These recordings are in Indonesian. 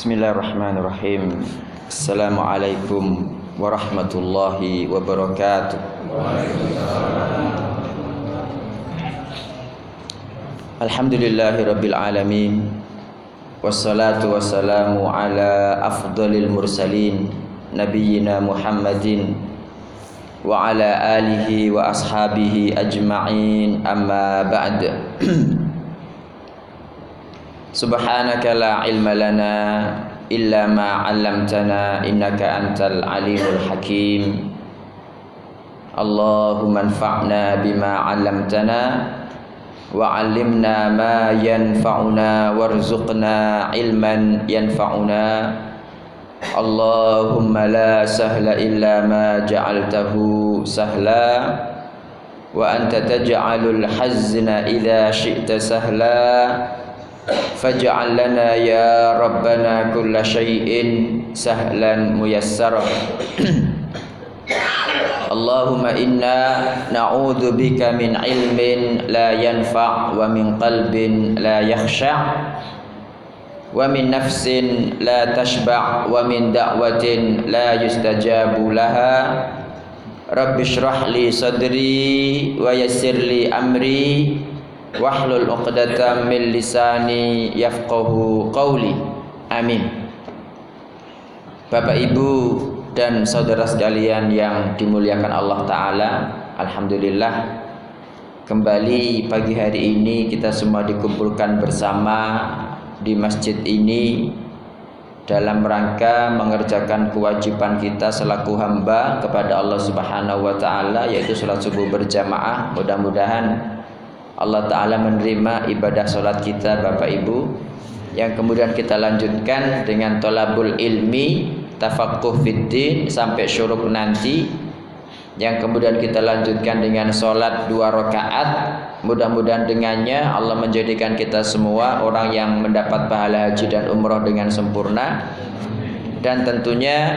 بسم الله الرحمن الرحيم السلام عليكم ورحمة الله وبركاته الحمد لله رب العالمين والصلاة والسلام على أفضل المرسلين نبينا محمد وعلى آله وأصحابه أجمعين أما بعد سبحانك لا علم لنا إلا ما علمتنا إنك أنت العليم الحكيم. اللهم انفعنا بما علمتنا وعلمنا ما ينفعنا وارزقنا علما ينفعنا. اللهم لا سهل إلا ما جعلته سهلا. وأنت تجعل الحزن إذا شئت سهلا. فاجعل لنا يا ربنا كل شيء سهلا ميسرا. اللهم إنا نعوذ بك من علم لا ينفع ومن قلب لا يخشع ومن نفس لا تشبع ومن دعوة لا يستجاب لها. رب اشرح لي صدري ويسر لي أمري. Wahlul 'uqdatam min lisani yafqahu qawli. Amin. Bapak Ibu dan saudara sekalian yang dimuliakan Allah taala alhamdulillah kembali pagi hari ini kita semua dikumpulkan bersama di masjid ini dalam rangka mengerjakan kewajiban kita selaku hamba kepada Allah Subhanahu wa taala yaitu salat subuh berjamaah. Mudah-mudahan Allah Ta'ala menerima ibadah sholat kita Bapak Ibu. Yang kemudian kita lanjutkan dengan tolabul ilmi tafakuh fiddin sampai syuruk nanti. Yang kemudian kita lanjutkan dengan sholat dua rakaat. Mudah-mudahan dengannya Allah menjadikan kita semua orang yang mendapat pahala haji dan umroh dengan sempurna. Dan tentunya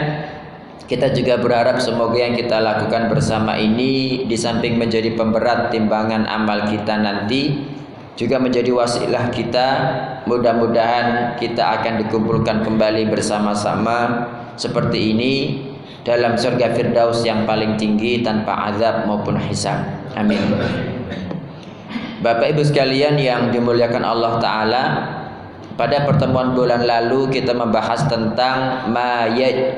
kita juga berharap semoga yang kita lakukan bersama ini di samping menjadi pemberat timbangan amal kita nanti juga menjadi wasilah kita. Mudah-mudahan kita akan dikumpulkan kembali bersama-sama seperti ini dalam surga firdaus yang paling tinggi tanpa azab maupun hisab. Amin. Bapak Ibu sekalian yang dimuliakan Allah taala pada pertemuan bulan lalu kita membahas tentang mayat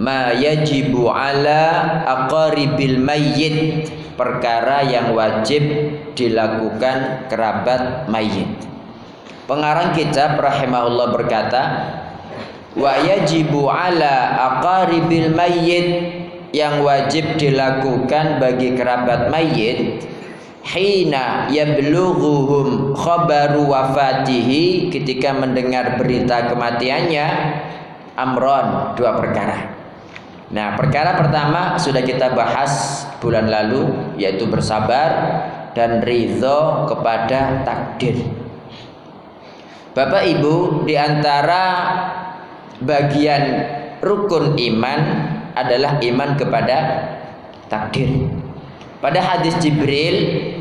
ma yajibu ala aqaribil mayyit. Perkara yang wajib dilakukan kerabat mayit pengarang kitab rahimahullah berkata wa yajibu ala aqaribil mayyit. Yang wajib dilakukan bagi kerabat mayit hina yablughuhum khabaru wafatihi. Ketika mendengar berita kematiannya amron dua perkara Nah, perkara pertama sudah kita bahas bulan lalu yaitu bersabar dan ridho kepada takdir. Bapak Ibu, di antara bagian rukun iman adalah iman kepada takdir. Pada hadis Jibril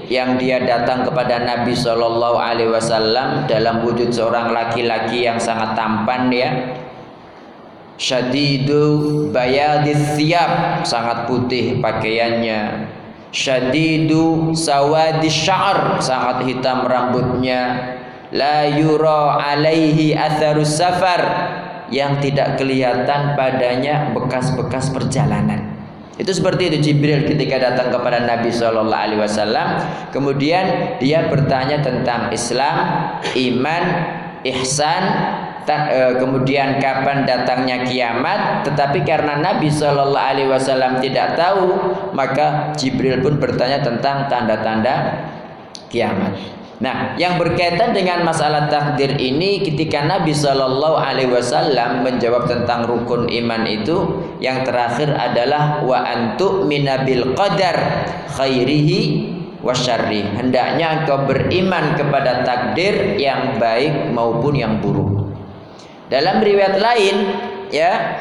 yang dia datang kepada Nabi Shallallahu Alaihi Wasallam dalam wujud seorang laki-laki yang sangat tampan ya, syadidu bayadis siap sangat putih pakaiannya. Syadidu sawadis sya'ar sangat hitam rambutnya. La yura alaihi atharus safar. Yang tidak kelihatan padanya bekas-bekas perjalanan. Itu seperti itu Jibril ketika datang kepada Nabi Shallallahu Alaihi Wasallam. Kemudian dia bertanya tentang Islam iman ihsan kemudian kapan datangnya kiamat tetapi karena Nabi Shallallahu Alaihi Wasallam tidak tahu maka Jibril pun bertanya tentang tanda-tanda kiamat Nah, yang berkaitan dengan masalah takdir ini ketika Nabi Shallallahu Alaihi Wasallam menjawab tentang rukun iman itu, yang terakhir adalah wa antu minabil qadar khairihi wasyarri. Hendaknya engkau beriman kepada takdir yang baik maupun yang buruk. Dalam riwayat lain ya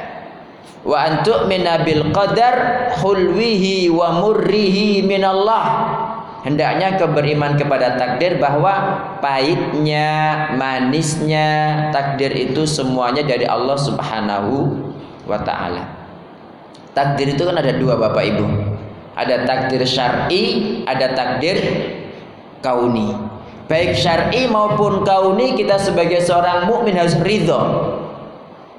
wa antu'mina bil qadar hulwihi wa murrihi minallah hendaknya kau beriman kepada takdir bahwa pahitnya, manisnya takdir itu semuanya dari Allah Subhanahu wa taala. Takdir itu kan ada dua Bapak Ibu. Ada takdir syar'i, ada takdir kauni. Baik syar'i maupun kauni kita sebagai seorang mukmin harus ridho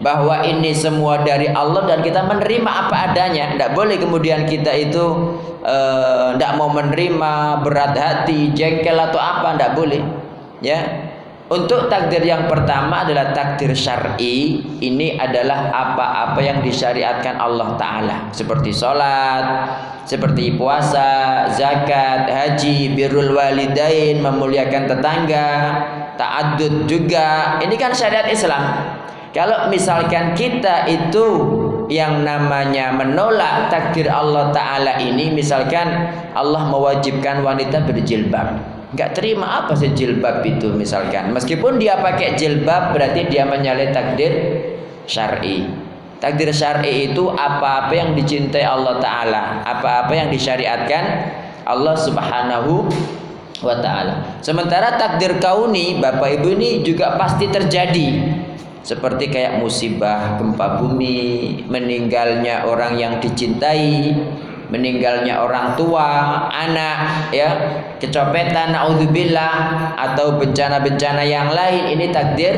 bahwa ini semua dari Allah dan kita menerima apa adanya. Tidak boleh kemudian kita itu tidak uh, mau menerima, berat hati, jengkel atau apa, tidak boleh. Ya. Untuk takdir yang pertama adalah takdir syar'i. Ini adalah apa-apa yang disyariatkan Allah Taala, seperti sholat, seperti puasa, zakat, haji, birrul walidain, memuliakan tetangga, ta'addud juga. Ini kan syariat Islam. Kalau misalkan kita itu yang namanya menolak takdir Allah Ta'ala ini Misalkan Allah mewajibkan wanita berjilbab Gak terima apa sih jilbab itu misalkan Meskipun dia pakai jilbab berarti dia menyalahi takdir syar'i Takdir syar'i itu apa-apa yang dicintai Allah Ta'ala. Apa-apa yang disyariatkan Allah Subhanahu wa Ta'ala. Sementara takdir kauni Bapak Ibu ini juga pasti terjadi. Seperti kayak musibah gempa bumi meninggalnya orang yang dicintai meninggalnya orang tua anak ya kecopetan naudzubillah atau bencana-bencana yang lain. Ini takdir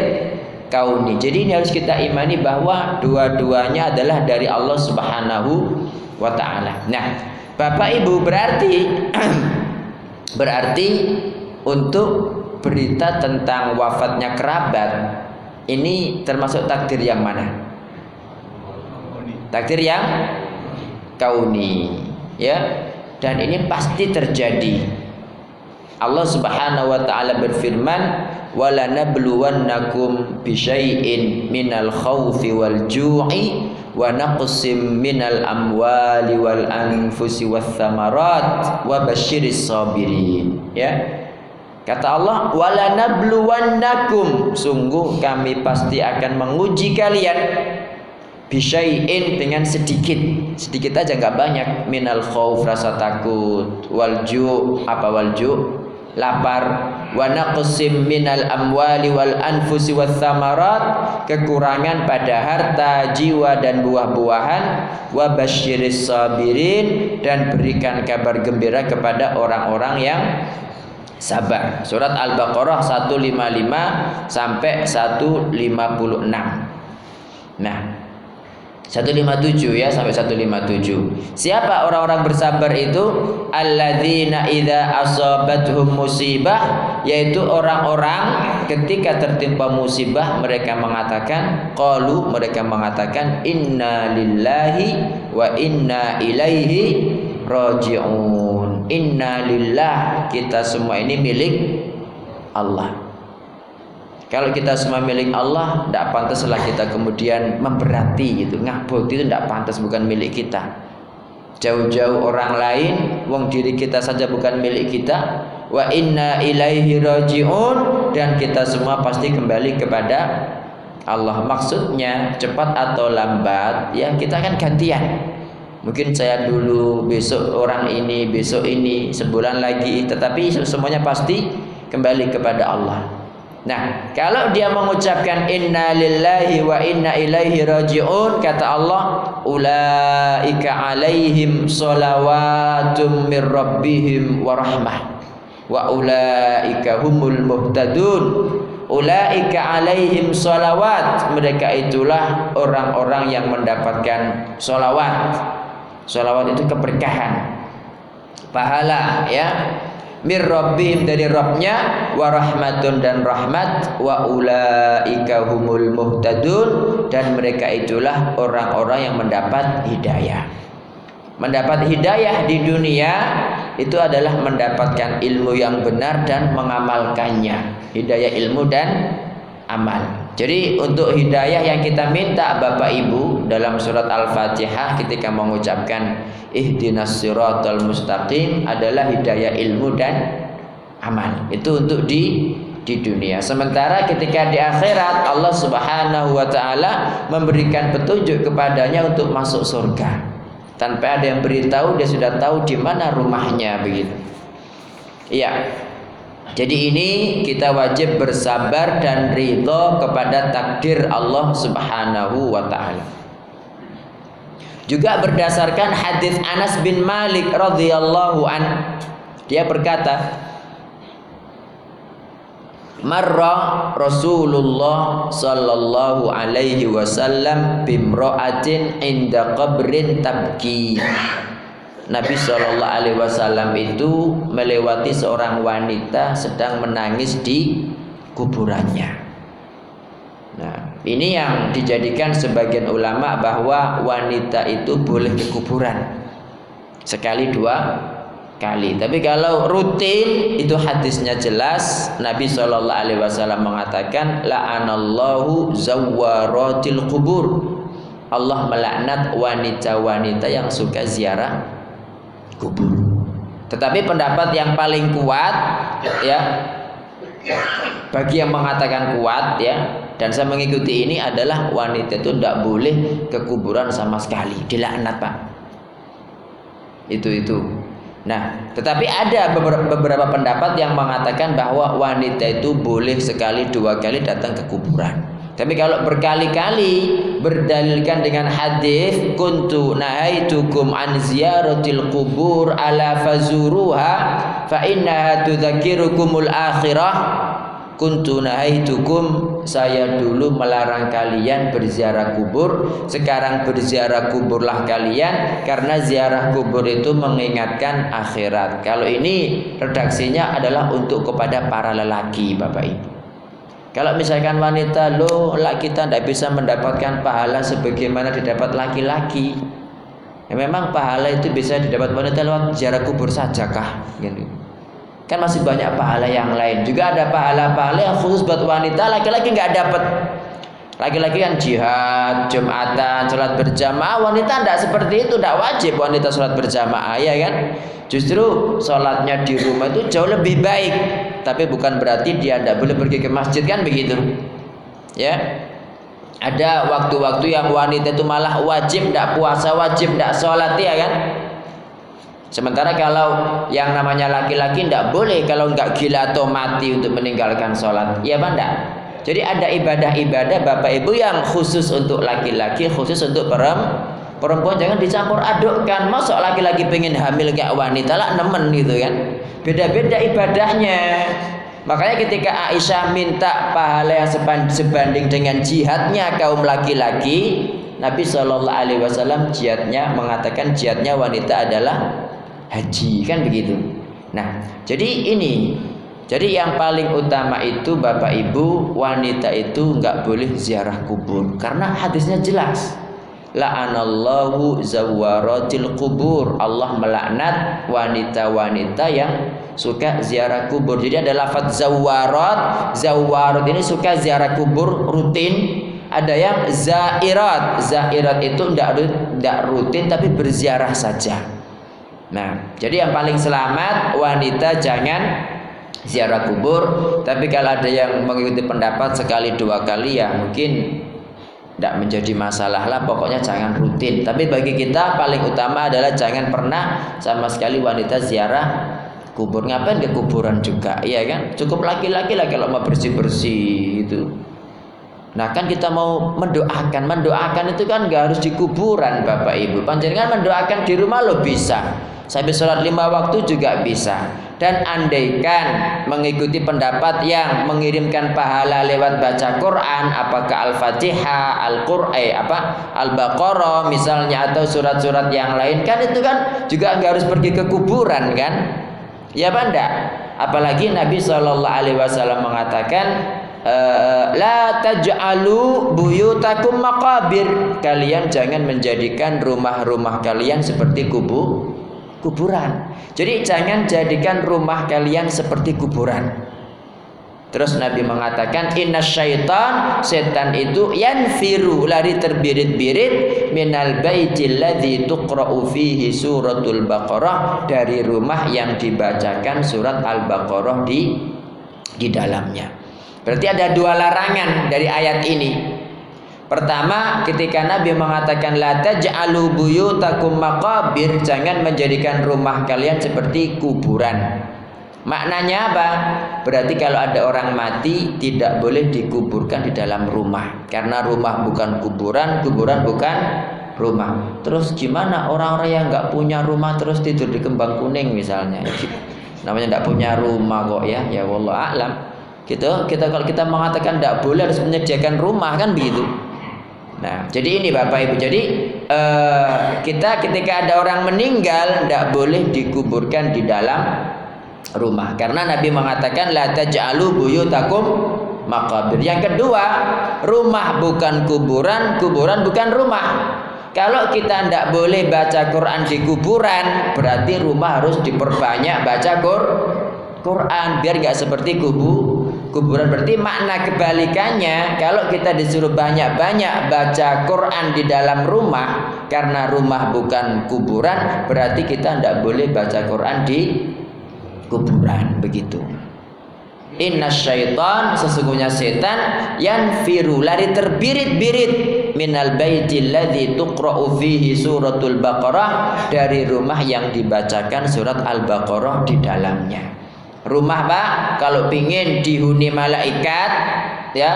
kauni jadi ini harus kita imani bahwa dua-duanya adalah dari Allah Subhanahu wa taala nah Bapak Ibu berarti berarti untuk berita tentang wafatnya kerabat ini termasuk takdir yang mana? Takdir yang kauni, ya. Dan ini pasti terjadi. Allah Subhanahu wa taala berfirman, "Wala nabluwannakum bisyai'in minal khaufi wal ju'i wa naqsim minal amwali wal anfusi wath thamarat wa basyiris sabirin." Ya. Kata Allah, "Walanabluwannakum." Sungguh kami pasti akan menguji kalian bisyai'in dengan sedikit. Sedikit aja nggak banyak. Minal khauf rasa takut, walju apa walju? Lapar, wa naqsim minal amwali wal anfusi wath thamarat, kekurangan pada harta, jiwa dan buah-buahan, wa basyiris sabirin dan berikan kabar gembira kepada orang-orang yang sabar. Surat Al-Baqarah 155 sampai 156. Nah, 157 ya sampai 157. Siapa orang-orang bersabar itu? Alladzina idza asabatuhum musibah yaitu orang-orang ketika tertimpa musibah mereka mengatakan qalu mereka mengatakan inna lillahi wa inna ilaihi raji'un. Inna lillah kita semua ini milik Allah. Kalau kita semua milik Allah, tidak pantaslah kita kemudian memberati gitu. Ngabut itu tidak pantas bukan milik kita. Jauh-jauh orang lain, wong diri kita saja bukan milik kita. Wa inna ilaihi rajiun dan kita semua pasti kembali kepada Allah. Maksudnya cepat atau lambat ya kita akan gantian. Mungkin saya dulu, besok orang ini, besok ini, sebulan lagi, tetapi semuanya pasti kembali kepada Allah. Nah, kalau dia mengucapkan inna lillahi wa inna ilaihi raji'un kata Allah, ulaika alaihim salawatum mir rabbihim wa rahmah wa ulaika humul muhtadun. Ulaika alaihim salawat. Mereka itulah orang-orang yang mendapatkan salawat Salawat itu keberkahan. Pahala ya. Mir rabbihim dari Rabbnya wa rahmatun dan rahmat wa ulaika humul muhtadun dan mereka itulah orang-orang yang mendapat hidayah. Mendapat hidayah di dunia itu adalah mendapatkan ilmu yang benar dan mengamalkannya. Hidayah ilmu dan amal. Jadi untuk hidayah yang kita minta Bapak Ibu dalam surat Al-Fatihah ketika mengucapkan ihdinas siratal mustaqim adalah hidayah ilmu dan amal. Itu untuk di di dunia. Sementara ketika di akhirat Allah Subhanahu wa taala memberikan petunjuk kepadanya untuk masuk surga. Tanpa ada yang beritahu dia sudah tahu di mana rumahnya begitu. Iya. Jadi ini kita wajib bersabar dan ridho kepada takdir Allah Subhanahu wa taala. Juga berdasarkan hadis Anas bin Malik radhiyallahu an dia berkata Marra Rasulullah sallallahu alaihi wasallam bimra'atin inda qabrin tabki Nabi Shallallahu Alaihi Wasallam itu melewati seorang wanita sedang menangis di kuburannya. Ini yang dijadikan sebagian ulama bahwa wanita itu boleh ke kuburan sekali dua kali. Tapi kalau rutin itu hadisnya jelas. Nabi Shallallahu Alaihi Wasallam mengatakan, la'anallahu zawaratil kubur. Allah melaknat wanita-wanita yang suka ziarah kubur. Tetapi pendapat yang paling kuat ya bagi yang mengatakan kuat ya dan saya mengikuti ini adalah wanita itu tidak boleh ke kuburan sama sekali. Dilaknat pak. Itu itu. Nah tetapi ada beberapa pendapat yang mengatakan bahwa wanita itu boleh sekali dua kali datang ke kuburan tapi kalau berkali-kali berdalilkan dengan hadis kuntu nahaitukum an ziyaratil qubur ala fazuruha fa innaha tudzakirukumul akhirah. Kuntu nahaitukum saya dulu melarang kalian berziarah kubur. Sekarang berziarah kuburlah kalian karena ziarah kubur itu mengingatkan akhirat. Kalau ini redaksinya adalah untuk kepada para lelaki Bapak Ibu kalau misalkan wanita lo lah kita tidak bisa mendapatkan pahala sebagaimana didapat laki-laki. Ya memang pahala itu bisa didapat wanita lewat jarak kubur saja kah? Gitu. Kan masih banyak pahala yang lain. Juga ada pahala-pahala yang khusus buat wanita, laki-laki nggak dapat. Laki-laki kan jihad, jumatan, sholat berjamaah. Wanita tidak seperti itu, tidak wajib wanita sholat berjamaah, ya kan? Justru sholatnya di rumah itu jauh lebih baik. Tapi bukan berarti dia tidak boleh pergi ke masjid kan begitu. Ya. Ada waktu-waktu yang wanita itu malah wajib tidak puasa, wajib tidak sholat ya kan. Sementara kalau yang namanya laki-laki tidak boleh kalau nggak gila atau mati untuk meninggalkan sholat. Iya banda. Jadi ada ibadah-ibadah Bapak Ibu yang khusus untuk laki-laki, khusus untuk perempuan Perempuan jangan dicampur adukkan. Masuk laki-laki pengen hamil kayak wanita lah nemen gitu kan. Beda-beda ibadahnya. Makanya ketika Aisyah minta pahala yang sebanding dengan jihadnya kaum laki-laki, Nabi Shallallahu Alaihi Wasallam jihadnya mengatakan jihadnya wanita adalah haji kan begitu. Nah, jadi ini jadi yang paling utama itu Bapak Ibu wanita itu nggak boleh ziarah kubur karena hadisnya jelas la'anallahu zawaratil kubur Allah melaknat wanita-wanita yang suka ziarah kubur. Jadi ada lafaz zawarat zawarat ini suka ziarah kubur rutin. Ada yang zairat. Zairat itu tidak rutin tapi berziarah saja. Nah jadi yang paling selamat wanita jangan ziarah kubur. Tapi kalau ada yang mengikuti pendapat sekali dua kali ya mungkin tidak menjadi masalah lah pokoknya jangan rutin. Tapi bagi kita paling utama adalah jangan pernah sama sekali wanita ziarah kubur. Ngapain ke kuburan juga iya kan? Cukup laki-laki lah kalau mau bersih-bersih itu. Nah kan kita mau mendoakan. Mendoakan itu kan gak harus di kuburan Bapak Ibu. Panjenengan mendoakan di rumah lo bisa. Sampai sholat lima waktu juga bisa dan andaikan mengikuti pendapat yang mengirimkan pahala lewat baca Quran apakah Al-Fatihah, Al-Qur'an eh, apa Al-Baqarah misalnya atau surat-surat yang lain kan itu kan juga nggak harus pergi ke kuburan kan? Ya apa enggak? Apalagi Nabi Shallallahu alaihi wasallam mengatakan eh, la taj'alu buyutakum maqabir. Kalian jangan menjadikan rumah-rumah kalian seperti kubu kuburan jadi jangan jadikan rumah kalian seperti kuburan. Terus Nabi mengatakan inna syaitan setan itu yanfiru lari terbirit-birit minal baitil ladzi tuqra'u fihi suratul baqarah dari rumah yang dibacakan surat al-baqarah di di dalamnya. Berarti ada dua larangan dari ayat ini. Pertama, ketika Nabi mengatakan la taj'alu buyutakum maqabir, jangan menjadikan rumah kalian seperti kuburan. Maknanya apa? Berarti kalau ada orang mati tidak boleh dikuburkan di dalam rumah karena rumah bukan kuburan, kuburan bukan rumah. Terus gimana orang-orang yang nggak punya rumah terus tidur di kembang kuning misalnya? Namanya nggak punya rumah kok ya, ya Allah alam. Gitu, kita kalau kita mengatakan tidak boleh harus menyediakan rumah kan begitu. Nah, jadi ini Bapak Ibu. Jadi uh, kita ketika ada orang meninggal tidak boleh dikuburkan di dalam rumah karena Nabi mengatakan la taj'alu buyutakum maqabir. Yang kedua, rumah bukan kuburan, kuburan bukan rumah. Kalau kita tidak boleh baca Quran di kuburan, berarti rumah harus diperbanyak baca Quran biar nggak seperti kubu kuburan. Berarti makna kebalikannya kalau kita disuruh banyak-banyak baca Quran di dalam rumah karena rumah bukan kuburan berarti kita tidak boleh baca Quran di kuburan. Begitu. Inna syaitan sesungguhnya setan yang firu lari terbirit-birit minal baiti alladhi tuqra'u fihi suratul baqarah dari rumah yang dibacakan surat al-baqarah di dalamnya Rumah Pak kalau pingin dihuni malaikat ya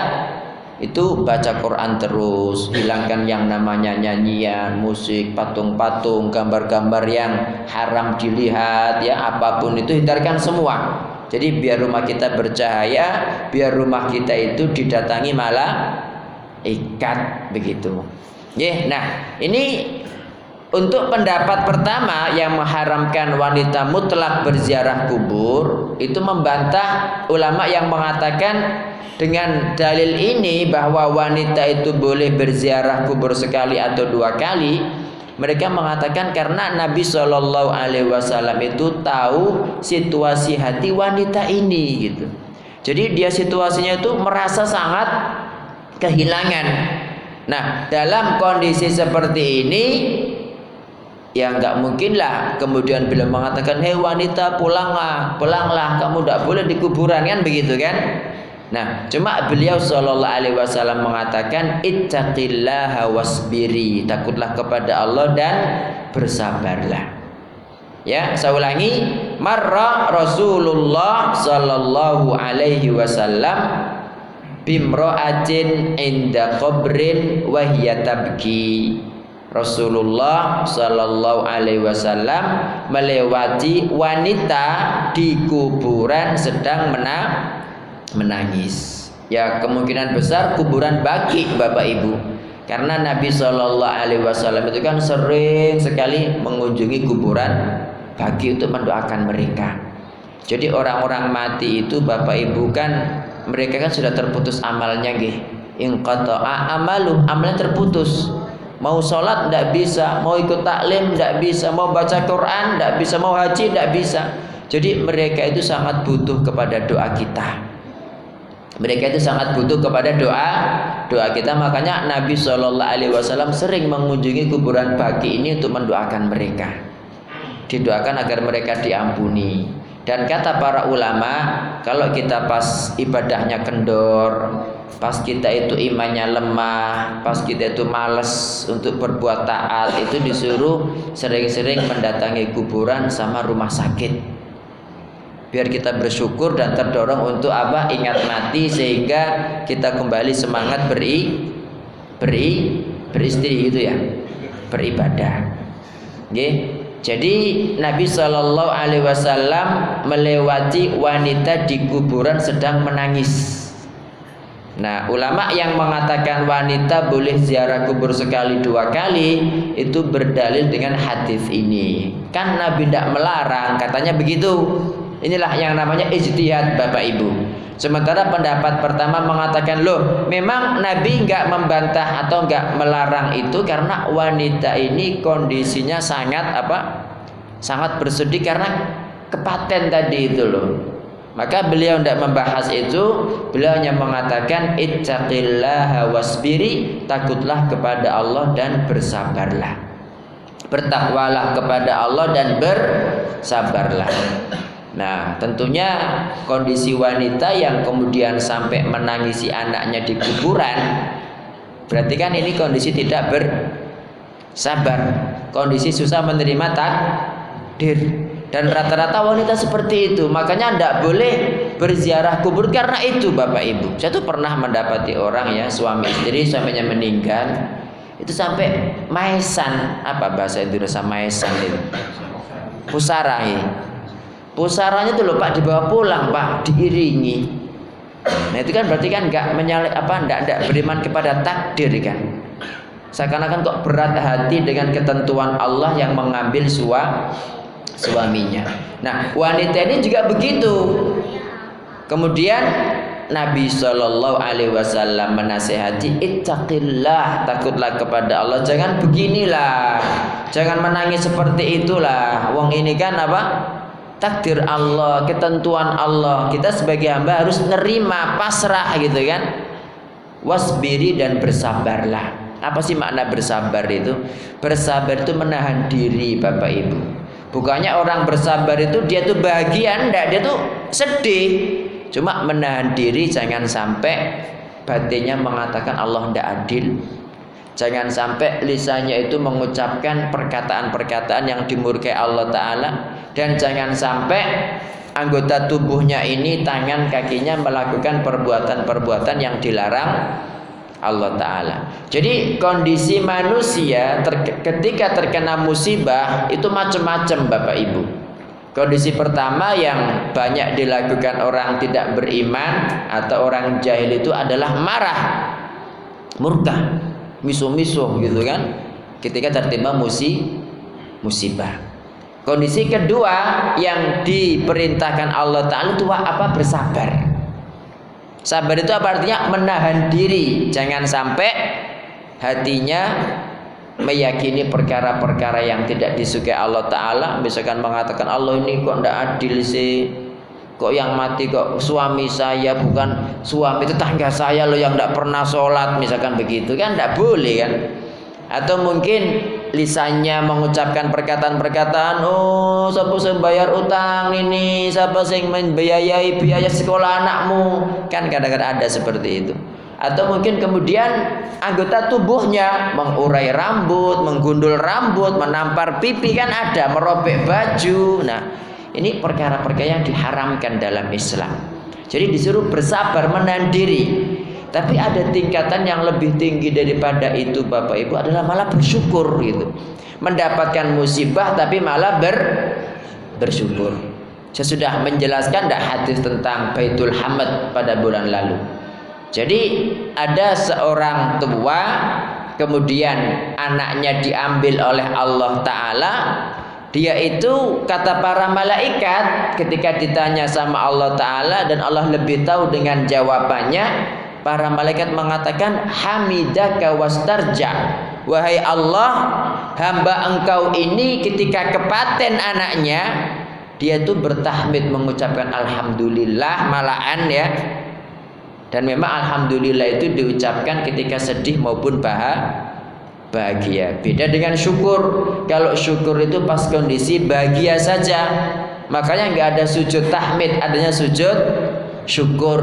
itu baca Quran terus, hilangkan yang namanya nyanyian, musik, patung-patung, gambar-gambar yang haram dilihat ya, apa pun itu hindarkan semua. Jadi biar rumah kita bercahaya, biar rumah kita itu didatangi malah ikat begitu. Ya, nah ini untuk pendapat pertama yang mengharamkan wanita mutlak berziarah kubur itu membantah ulama yang mengatakan dengan dalil ini bahwa wanita itu boleh berziarah kubur sekali atau dua kali mereka mengatakan karena Nabi Shallallahu Alaihi Wasallam itu tahu situasi hati wanita ini gitu. Jadi dia situasinya itu merasa sangat kehilangan. Nah dalam kondisi seperti ini ya nggak mungkin lah. Kemudian beliau mengatakan hei wanita pulanglah pulanglah. Kamu tidak boleh di kuburan kan begitu kan? Nah cuma beliau Shallallahu Alaihi Wasallam mengatakan ittaqillaha wasbiri. Takutlah kepada Allah dan bersabarlah. Ya saya ulangi. Marra Rasulullah Shallallahu Alaihi Wasallam bimro'atin inda qabrin wahiyatabki Rasulullah Shallallahu Alaihi Wasallam melewati wanita di kuburan sedang menang, menangis. Ya kemungkinan besar kuburan bagi bapak ibu, karena Nabi Shallallahu Alaihi Wasallam itu kan sering sekali mengunjungi kuburan bagi untuk mendoakan mereka. Jadi orang-orang mati itu bapak ibu kan mereka kan sudah terputus amalnya gih. Inqata'a amalu amalnya terputus Mau sholat tidak bisa, mau ikut taklim tidak bisa, mau baca Quran tidak bisa, mau haji tidak bisa. Jadi mereka itu sangat butuh kepada doa kita. Mereka itu sangat butuh kepada doa doa kita. Makanya Nabi Shallallahu Alaihi Wasallam sering mengunjungi kuburan bagi ini untuk mendoakan mereka. Didoakan agar mereka diampuni. Dan kata para ulama, kalau kita pas ibadahnya kendor, pas kita itu imannya lemah, pas kita itu males untuk berbuat taat, itu disuruh sering-sering mendatangi kuburan sama rumah sakit. Biar kita bersyukur dan terdorong untuk apa? Ingat mati sehingga kita kembali semangat beri beri beristri itu ya, beribadah. Okay? Jadi Nabi Shallallahu Alaihi Wasallam melewati wanita di kuburan sedang menangis. Nah, ulama yang mengatakan wanita boleh ziarah kubur sekali dua kali itu berdalil dengan hadis ini. Kan Nabi tidak melarang, katanya begitu. Inilah yang namanya ijtihad Bapak Ibu. Sementara pendapat pertama mengatakan loh, memang Nabi nggak membantah atau nggak melarang itu karena wanita ini kondisinya sangat apa? Sangat bersedih karena kepaten tadi itu loh. Maka beliau tidak membahas itu, beliau hanya mengatakan ittaqillaha wasbiri, takutlah kepada Allah dan bersabarlah. Bertakwalah kepada Allah dan bersabarlah. Nah, tentunya kondisi wanita yang kemudian sampai menangisi anaknya di kuburan, berarti kan ini kondisi tidak bersabar, kondisi susah menerima takdir. Dan rata-rata wanita seperti itu. Makanya tidak boleh berziarah kubur karena itu Bapak Ibu. Saya tuh pernah mendapati orang ya suami istri suaminya meninggal itu sampai maesan apa bahasa Indonesia maesan itu pusara ya. Pusaranya tuh loh Pak dibawa pulang Pak diiringi. Nah itu kan berarti kan nggak menyalip apa nggak nggak beriman kepada takdir kan? Seakan-akan kok berat hati dengan ketentuan Allah yang mengambil sua suaminya. Nah wanita ini juga begitu. Kemudian Nabi Shallallahu Alaihi Wasallam menasehati ittaqillah takutlah kepada Allah. Jangan beginilah. Jangan menangis seperti itulah. Wong ini kan apa takdir Allah ketentuan Allah. Kita sebagai hamba harus nerima pasrah gitu kan. Wasbiri dan bersabarlah. Apa sih makna bersabar itu? Bersabar itu menahan diri Bapak Ibu. Bukannya orang bersabar itu dia tuh bahagia enggak. Dia tuh sedih. Cuma menahan diri jangan sampai batinnya mengatakan Allah tidak adil. Jangan sampai lisannya itu mengucapkan perkataan-perkataan yang dimurkai Allah Ta'ala. Dan jangan sampai anggota tubuhnya ini tangan kakinya melakukan perbuatan-perbuatan yang dilarang Allah Ta'ala. Jadi kondisi manusia ter ketika terkena musibah itu macam-macam Bapak Ibu. Kondisi pertama yang banyak dilakukan orang tidak beriman atau orang jahil itu adalah marah, murka, misuh-misuh gitu kan. Ketika tertimpa musi, musibah. Kondisi kedua yang diperintahkan Allah Ta'ala itu apa? Bersabar. Sabar itu apa artinya? Menahan diri. Jangan sampai hatinya meyakini perkara-perkara yang tidak disukai Allah Ta'ala misalkan mengatakan Allah ini kok tidak adil sih kok yang mati kok suami saya bukan suami tetangga saya loh yang tidak pernah sholat misalkan begitu. Kan tidak boleh kan? Atau mungkin lisannya mengucapkan perkataan-perkataan oh siapa yang bayar utang ini? Siapa yang membiayai biaya sekolah anakmu? Kan kadang-kadang ada seperti itu. Atau mungkin kemudian anggota tubuhnya mengurai rambut, menggundul rambut, menampar pipi kan ada, merobek baju. Nah, ini perkara-perkara yang diharamkan dalam Islam. Jadi disuruh bersabar menahan diri. Tapi ada tingkatan yang lebih tinggi daripada itu Bapak Ibu adalah malah bersyukur gitu. Mendapatkan musibah tapi malah ber bersyukur. Saya sudah menjelaskan dah hadis tentang Baitul Hamad pada bulan lalu. Jadi ada seorang tua kemudian anaknya diambil oleh Allah taala dia itu kata para malaikat ketika ditanya sama Allah taala dan Allah lebih tahu dengan jawabannya para malaikat mengatakan hamidaka wastarja wahai Allah hamba engkau ini ketika kepaten anaknya dia tuh bertahmid mengucapkan alhamdulillah malaan ya dan memang alhamdulillah itu diucapkan ketika sedih maupun bahagia. Beda dengan syukur. Kalau syukur itu pas kondisi bahagia saja. Makanya nggak ada sujud tahmid, adanya sujud syukur.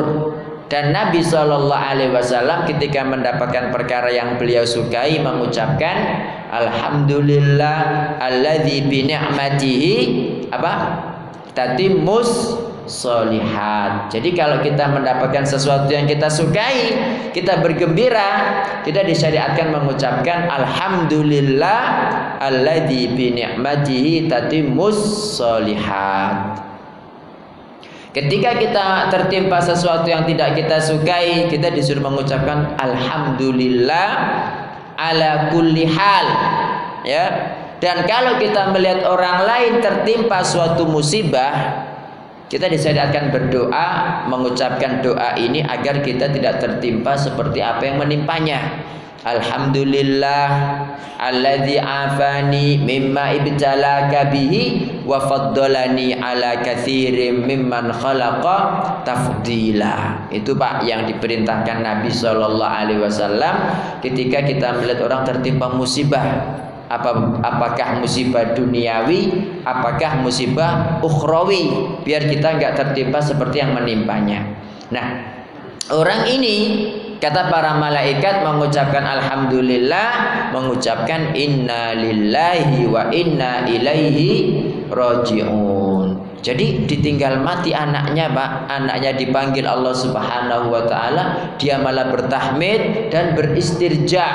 Dan Nabi Shallallahu Alaihi Wasallam ketika mendapatkan perkara yang beliau sukai mengucapkan Alhamdulillah alladzi bi ni'matihi apa? Tatimus solihat. Jadi kalau kita mendapatkan sesuatu yang kita sukai, kita bergembira, kita disyariatkan mengucapkan alhamdulillah alladzi bi ni'matihi tatimmus solihat. Ketika kita tertimpa sesuatu yang tidak kita sukai, kita disuruh mengucapkan alhamdulillah ala kulli hal. Ya. Dan kalau kita melihat orang lain tertimpa suatu musibah, kita disyariatkan berdoa, mengucapkan doa ini agar kita tidak tertimpa seperti apa yang menimpanya. Alhamdulillah alladzi afani mimma ibtalaka bihi wa faddalani ala katsirin mimman khalaqa tafdila. Itu Pak yang diperintahkan Nabi sallallahu alaihi wasallam ketika kita melihat orang tertimpa musibah apa apakah musibah duniawi apakah musibah ukhrawi biar kita nggak tertimpa seperti yang menimpanya nah orang ini kata para malaikat mengucapkan alhamdulillah mengucapkan inna lillahi wa inna ilaihi rajiun. Jadi ditinggal mati anaknya, Pak. Anaknya dipanggil Allah Subhanahu wa taala, dia malah bertahmid dan beristirja.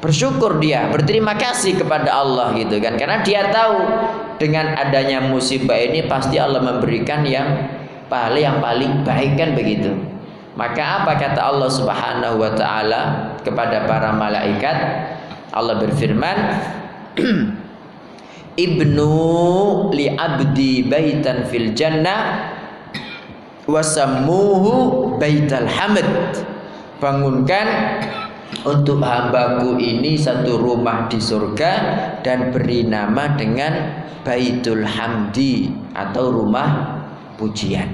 Bersyukur dia, berterima kasih kepada Allah gitu kan. Karena dia tahu dengan adanya musibah ini pasti Allah memberikan yang paling yang paling baik kan begitu. Maka apa kata Allah Subhanahu wa taala kepada para malaikat? Allah berfirman, ibnu li abdi baitan fil jannah wasammuhu baital hamd bangunkan untuk hambaku ini satu rumah di surga dan beri nama dengan Baitul Hamdi atau rumah pujian.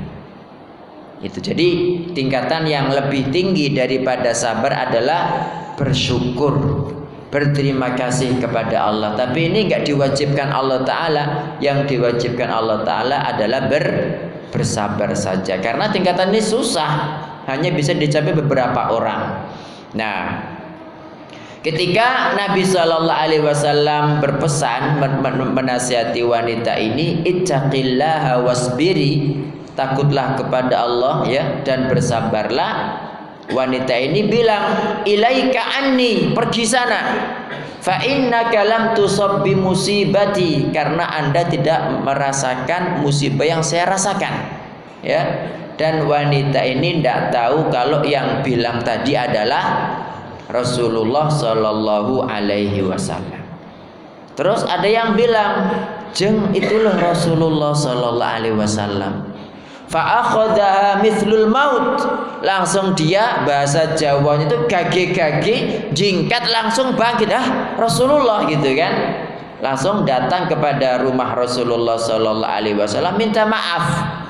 Itu jadi tingkatan yang lebih tinggi daripada sabar adalah bersyukur berterima kasih kepada Allah. Tapi ini enggak diwajibkan Allah Taala. Yang diwajibkan Allah Taala adalah ber, bersabar saja. Karena tingkatan ini susah, hanya bisa dicapai beberapa orang. Nah, ketika Nabi Shallallahu Alaihi Wasallam berpesan menasihati wanita ini, ittaqillaha wasbiri, takutlah kepada Allah ya dan bersabarlah Wanita ini bilang, "Ilaika anni, pergi sana." Fa innaka lam tusab bi musibati karena Anda tidak merasakan musibah yang saya rasakan. Ya. Dan wanita ini tidak tahu kalau yang bilang tadi adalah Rasulullah Shallallahu alaihi wasallam. Terus ada yang bilang, "Jeng itulah Rasulullah Shallallahu alaihi wasallam." Fa'akhodaha mithlul maut Langsung dia bahasa Jawanya itu gage-gage Jingkat langsung bangkit Ah Rasulullah gitu kan Langsung datang kepada rumah Rasulullah Sallallahu Alaihi Wasallam minta maaf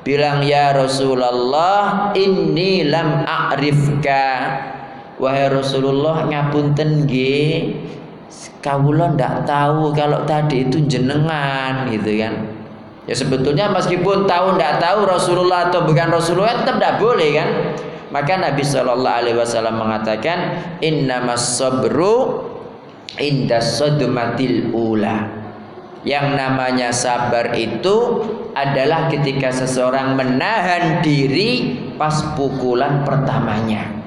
Bilang ya Rasulullah Inni lam a'rifka Wahai Rasulullah ngapunten nggih kawula ndak tahu kalau tadi itu jenengan gitu kan Ya sebetulnya meskipun tahu tidak tahu Rasulullah atau bukan Rasulullah tetap tidak boleh kan. Maka Nabi Shallallahu Alaihi Wasallam mengatakan Inna sabru inda sodmatil ula. Yang namanya sabar itu adalah ketika seseorang menahan diri pas pukulan pertamanya.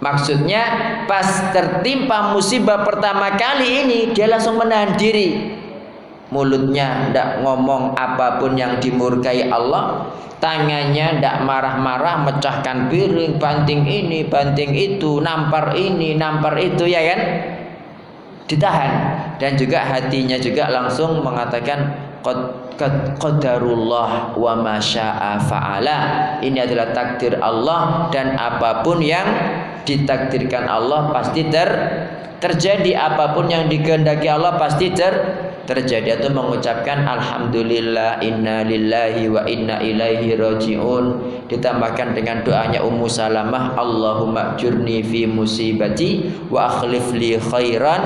Maksudnya pas tertimpa musibah pertama kali ini dia langsung menahan diri. Mulutnya tidak ngomong apa pun yang dimurkai Allah tangannya tidak marah-marah mecahkan piring banting ini banting itu nampar ini nampar itu ya kan? Ditahan dan juga hatinya juga langsung mengatakan qadarullah wa masya'a fa'ala. Ini adalah takdir Allah dan apa pun yang ditakdirkan Allah pasti ter terjadi. Apa pun yang dikehendaki Allah pasti ter terjadi. Atau mengucapkan alhamdulillah inna lillahi wa inna ilaihi rajiun ditambahkan dengan doanya Ummu Salamah Allahumma jurni fi musibati wa akhlif li khairan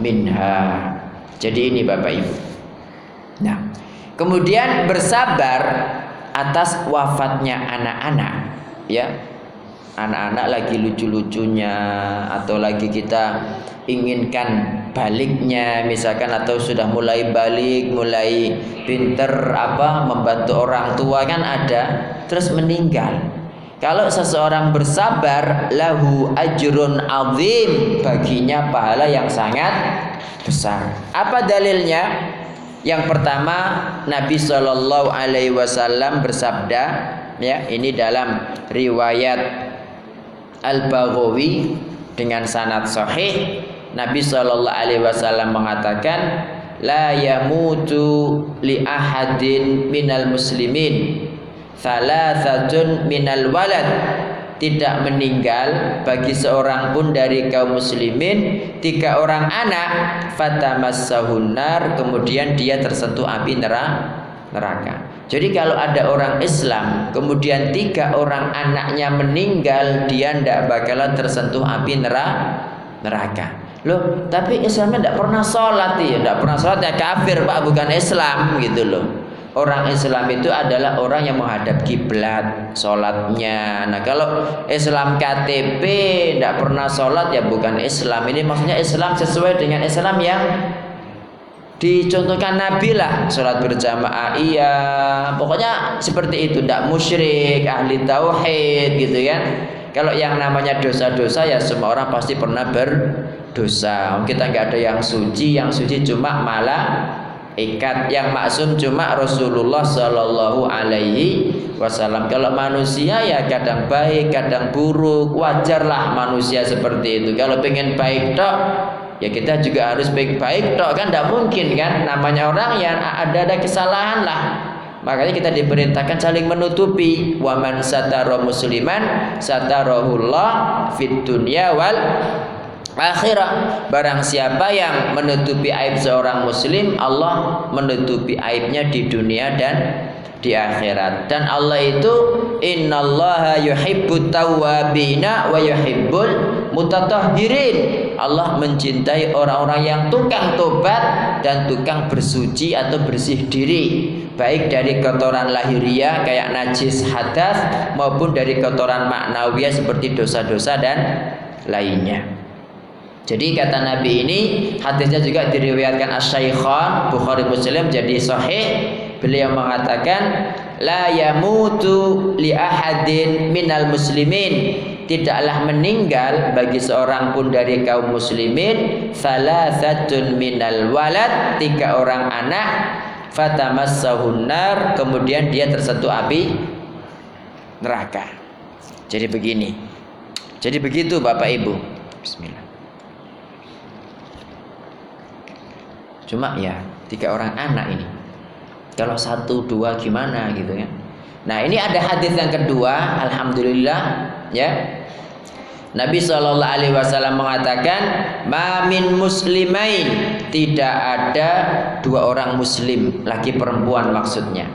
minha. Jadi ini Bapak Ibu. Nah kemudian bersabar atas wafatnya anak-anak ya anak-anak lagi lucu-lucunya atau lagi kita inginkan baliknya misalkan atau sudah mulai balik mulai pinter apa membantu orang tua kan ada terus meninggal. Kalau seseorang bersabar lahu ajrun azim baginya pahala yang sangat besar. Apa dalilnya? Yang pertama Nabi Shallallahu Alaihi Wasallam bersabda ya ini dalam riwayat Al Baghawi dengan sanad sahih Nabi Shallallahu Alaihi Wasallam mengatakan la yamutu li ahadin minal muslimin thalathatun minal walad. Tidak meninggal bagi seorang pun dari kaum muslimin tiga orang anak fatamassahunar kemudian dia tersentuh api neraka jadi kalau ada orang Islam kemudian tiga orang anaknya meninggal dia tidak bakalan tersentuh api neraka Loh, tapi Islamnya tidak pernah sholat ya, tidak pernah sholat ya kafir pak, bukan Islam gitu loh. Orang Islam itu adalah orang yang menghadap kiblat sholatnya. Nah kalau Islam KTP tidak pernah sholat ya bukan Islam. Ini maksudnya Islam sesuai dengan Islam yang dicontohkan Nabi lah sholat berjamaah. Iya pokoknya seperti itu. Tidak musyrik ahli tauhid gitu kan. Kalau yang namanya dosa-dosa ya semua orang pasti pernah berdosa. Kita nggak ada yang suci yang suci cuma malah ikat yang maksum cuma Rasulullah Shallallahu Alaihi Wasallam. Kalau manusia ya kadang baik kadang buruk. Wajarlah manusia seperti itu. Kalau pengen baik tok ya kita juga harus baik-baik toh kan? Tidak mungkin kan? Namanya orang yang ada ada kesalahan lah. Makanya kita diperintahkan saling menutupi. Waman satara musliman satarahullah fit dunya wal akhirah. Barang siapa yang menutupi aib seorang muslim Allah menutupi aibnya di dunia dan di akhirat. Dan Allah itu innallaha yuhibbut tawwabina wa yuhibbul mutatahhirin. Allah mencintai orang-orang yang tukang tobat dan tukang bersuci atau bersih diri. Baik dari kotoran lahiriah kayak najis hadas maupun dari kotoran maknawiyah seperti dosa-dosa dan lainnya. Jadi kata Nabi ini hadisnya juga diriwayatkan Asy-Syaikhan Bukhari Muslim jadi sahih beliau mengatakan la yamutu li ahadin minal muslimin. Tidaklah meninggal bagi seorang pun dari kaum muslimin salasatun minal walad tiga orang anak fatamassahun nar kemudian dia tersentuh api neraka. Jadi begini. Jadi begitu Bapak Ibu. Bismillah. Cuma ya tiga orang anak ini kalau satu dua gimana gitu ya. Nah ini ada hadis yang kedua, alhamdulillah ya. Nabi Shallallahu Alaihi Wasallam mengatakan, mamin muslimain tidak ada dua orang muslim laki perempuan maksudnya.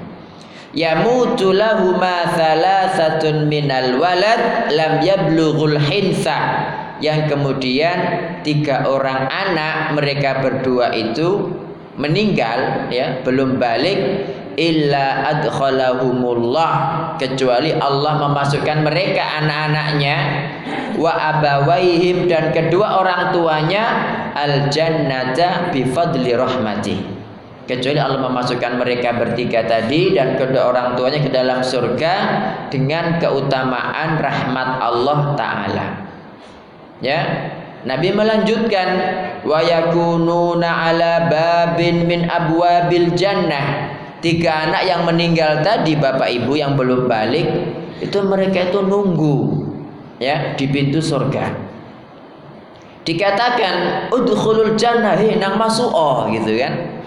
Yamutu lahuma thalathatun minal walad lam yablughul hinsa yang kemudian tiga orang anak mereka berdua itu meninggal ya belum balik illa adkhalahumullah kecuali Allah memasukkan mereka anak-anaknya wa abawaihim dan kedua orang tuanya al jannata bi fadli rahmatih kecuali Allah memasukkan mereka bertiga tadi dan kedua orang tuanya ke dalam surga dengan keutamaan rahmat Allah taala. Ya Nabi melanjutkan wa yakununa ala babin min abwabil jannah. Tiga anak yang meninggal tadi Bapak Ibu yang belum balik itu mereka itu nunggu ya di pintu surga. Dikatakan udkhulul jannah nang masuk oh gitu kan.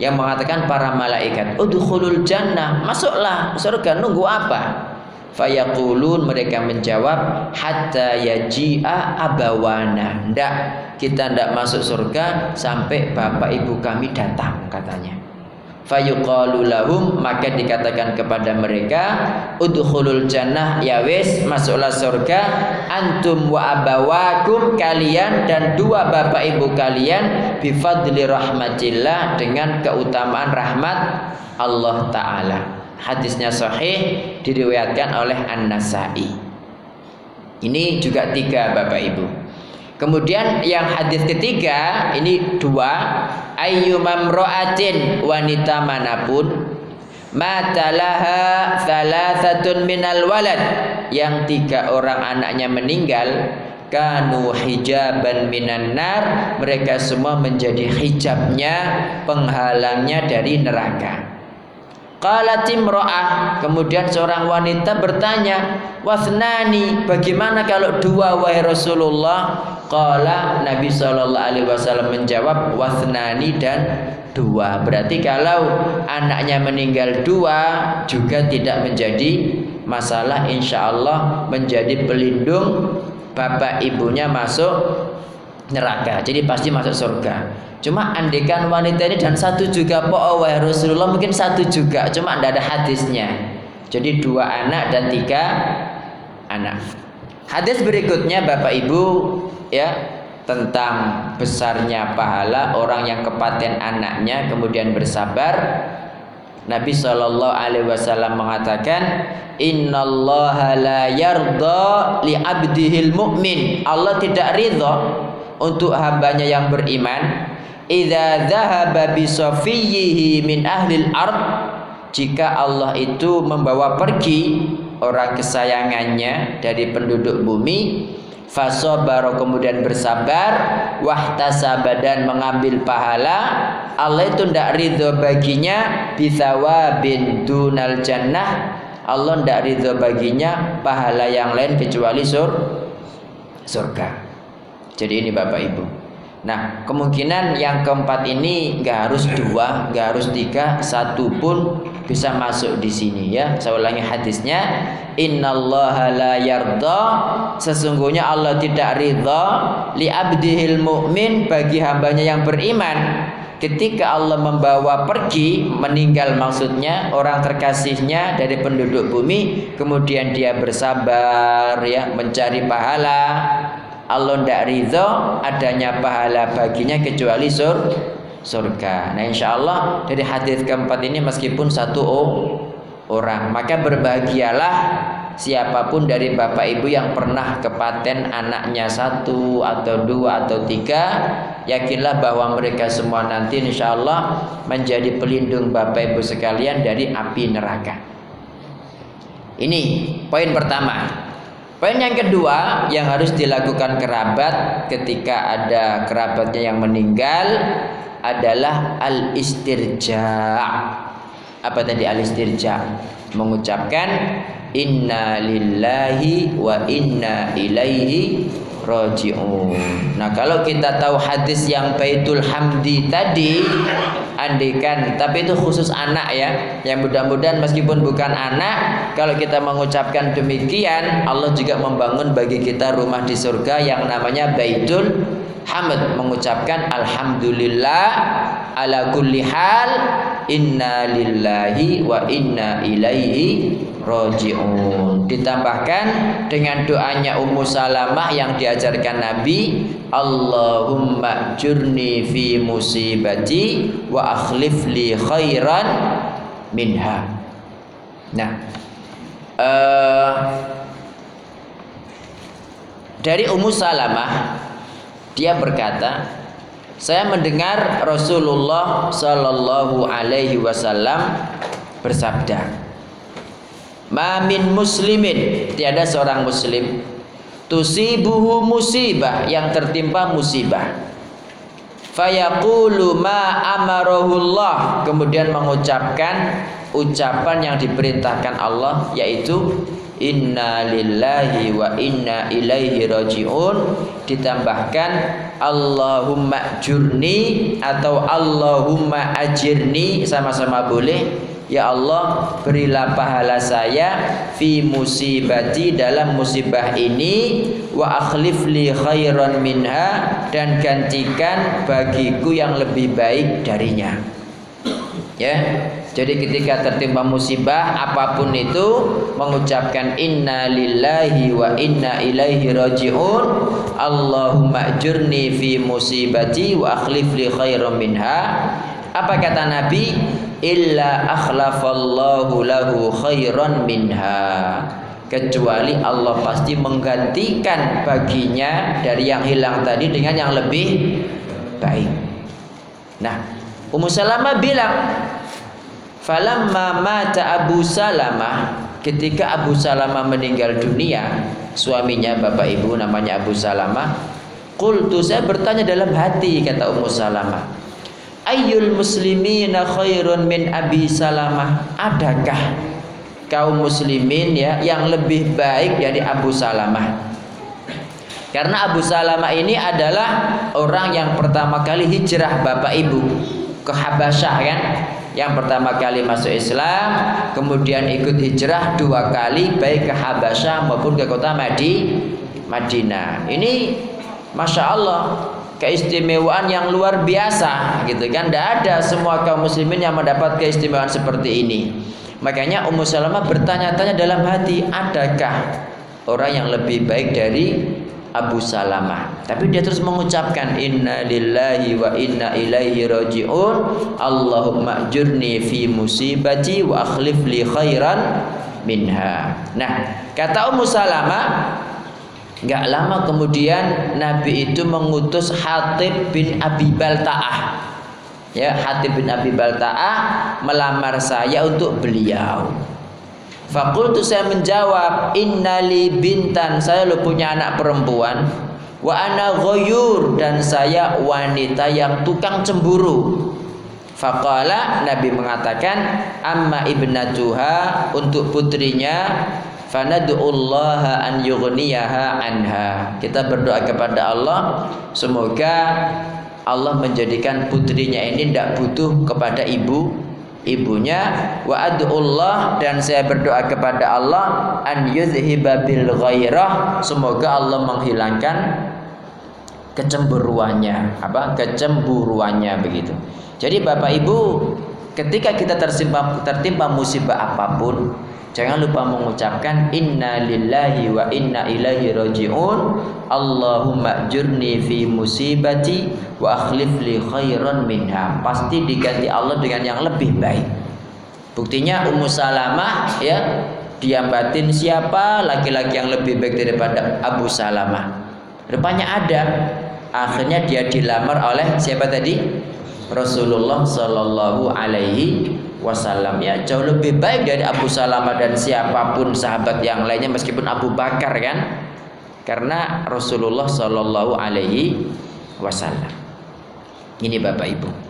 Yang mengatakan para malaikat udkhulul jannah masuklah surga nunggu apa? Fayaqulun mereka menjawab hatta yaji'a abawana. Ndak, kita ndak masuk surga sampai bapak ibu kami datang katanya. Fayuqalu lahum maka dikatakan kepada mereka udkhulul jannah ya wis masuklah surga antum wa abawakum kalian dan dua bapak ibu kalian bifadli rahmatillah dengan keutamaan rahmat Allah taala hadisnya sahih diriwayatkan oleh An-Nasai. Ini juga tiga Bapak Ibu. Kemudian yang hadis ketiga ini dua ayyumamro'atin wanita mana pun matalaha salasatun minal walad yang tiga orang anaknya meninggal kanu hijaban minan nar mereka semua menjadi hijabnya penghalangnya dari neraka Qalat Kemudian seorang wanita bertanya Wasnani Bagaimana kalau dua wahai Rasulullah? Qala Nabi SAW menjawab Wasnani dan dua. Berarti kalau anaknya meninggal dua Juga tidak menjadi masalah. Insya Allah menjadi pelindung Bapak ibunya masuk neraka. Jadi pasti masuk surga Cuma andekan wanita ini dan satu juga po wahai Rasulullah mungkin satu juga, cuma tidak ada hadisnya. Jadi dua anak dan tiga anak. Hadis berikutnya Bapak Ibu ya tentang besarnya pahala orang yang kepaten anaknya kemudian bersabar. Nabi Shallallahu Alaihi Wasallam mengatakan, Inna Allah la li abdihil mu'min. Allah tidak ridho untuk hambanya yang beriman idza dhahaba bi min ahli ard jika Allah itu membawa pergi orang kesayangannya dari penduduk bumi fasobaro kemudian bersabar wahtasaba dan mengambil pahala Allah itu tidak ridho baginya bin dunal jannah. Allah tidak ridho baginya pahala yang lain kecuali sur surga. Jadi ini Bapak Ibu Nah kemungkinan yang keempat ini nggak harus dua, nggak harus tiga, satu pun bisa masuk di sini ya. Saya ulangi hadisnya. Innallaha la yarda sesungguhnya Allah tidak ridha li abdihil mu'min bagi hambanya yang beriman ketika Allah membawa pergi meninggal maksudnya orang terkasihnya dari penduduk bumi kemudian dia bersabar ya mencari pahala Allah tidak ridho adanya pahala baginya kecuali sur surga. Nah insya Allah dari hadis keempat ini meskipun satu orang maka berbahagialah siapa pun dari bapak ibu yang pernah kepaten anaknya satu atau dua atau tiga yakinlah bahwa mereka semua nanti insya Allah menjadi pelindung bapak ibu sekalian dari api neraka. Ini poin pertama. Poin yang kedua yang harus dilakukan kerabat ketika ada kerabatnya yang meninggal adalah al-istirja. Apa tadi al-istirja? Mengucapkan inna lillahi wa inna ilaihi raji'un. Nah, kalau kita tahu hadis yang Baitul Hamdi tadi andikan tapi itu khusus anak ya. Yang mudah-mudahan meskipun bukan anak, kalau kita mengucapkan demikian, Allah juga membangun bagi kita rumah di surga yang namanya Baitul Hamd mengucapkan alhamdulillah ala kulli hal inna lillahi wa inna ilaihi rojiun ditambahkan dengan doanya Ummu Salamah yang diajarkan Nabi Allahumma jurni fi musibati wa akhlif li khairan minha. Nah uh, dari Ummu Salamah dia berkata saya mendengar Rasulullah Shallallahu Alaihi Wasallam bersabda Mamin muslimin tiada seorang muslim tusibuhu musibah yang tertimpa musibah. Fayaqulu ma amarahullah kemudian mengucapkan ucapan yang diperintahkan Allah yaitu inna lillahi wa inna ilaihi rajiun ditambahkan Allahumma jurni atau Allahumma ajirni sama-sama boleh Ya Allah berilah pahala saya fi musibati dalam musibah ini wa akhlif li khairan minha dan gantikan bagiku yang lebih baik darinya. Ya. Jadi ketika tertimpa musibah apa pun itu mengucapkan inna lillahi wa inna ilaihi rajiun Allahumma ajurni fi musibati wa akhlif li khairan minha. Apa kata Nabi? illa akhlafallahu lahu khairan minha kecuali Allah pasti menggantikan baginya dari yang hilang tadi dengan yang lebih baik. Nah, Ummu Salamah bilang, "Falamma mata Abu Salamah, ketika Abu Salamah meninggal dunia, suaminya Bapak Ibu namanya Abu Salamah, qultu saya bertanya dalam hati kata Ummu Salamah, Ayyul muslimina khairun min Abi Salamah? Adakah kaum muslimin ya yang lebih baik dari Abu Salamah? Karena Abu Salamah ini adalah orang yang pertama kali hijrah Bapak Ibu ke Habasyah kan? Yang pertama kali masuk Islam, kemudian ikut hijrah dua kali baik ke Habasyah maupun ke kota Madi, Madinah. Ini Masya Allah keistimewaan yang luar biasa gitu kan tidak ada semua kaum muslimin yang mendapat keistimewaan seperti ini makanya Ummu Salamah bertanya-tanya dalam hati adakah orang yang lebih baik dari Abu Salamah tapi dia terus mengucapkan inna lillahi wa inna ilaihi rajiun Allahumma jurni fi musibati wa akhlif li khairan minha nah kata Ummu Salamah Nggak lama kemudian Nabi itu mengutus Hatib bin Abi Balta'ah. Ya, Hatib bin Abi Balta'ah melamar saya untuk beliau. Fakultu saya menjawab, Innali bintan, saya lo punya anak perempuan. Wa ana ghoyur dan saya wanita yang tukang cemburu. Faqala Nabi mengatakan amma ibnatuha untuk putrinya an yughniyaha anha. Kita berdoa kepada Allah semoga Allah menjadikan putrinya ini tidak butuh kepada ibu ibunya wa adullah dan saya berdoa kepada Allah an yuzhiba bil ghairah. Semoga Allah menghilangkan kecemburuannya. Apa? Kecemburuannya begitu. Jadi Bapak Ibu, ketika kita tertimpa tertimpa musibah apa pun, jangan lupa mengucapkan inna lillahi wa inna ilaihi rajiun. Allahumma jurni fi musibati wa akhlif li khairan minha. Pasti diganti Allah dengan yang lebih baik. Buktinya Ummu Salamah ya diambatin siapa laki-laki yang lebih baik daripada Abu Salamah. Rupanya ada. Akhirnya dia dilamar oleh siapa tadi? Rasulullah Shallallahu Alaihi Wasallam. Ya jauh lebih baik dari Abu Salamah dan siapa pun sahabat yang lainnya meskipun Abu Bakar kan? Karena Rasulullah Shallallahu Alaihi Wasallam. Ini Bapak Ibu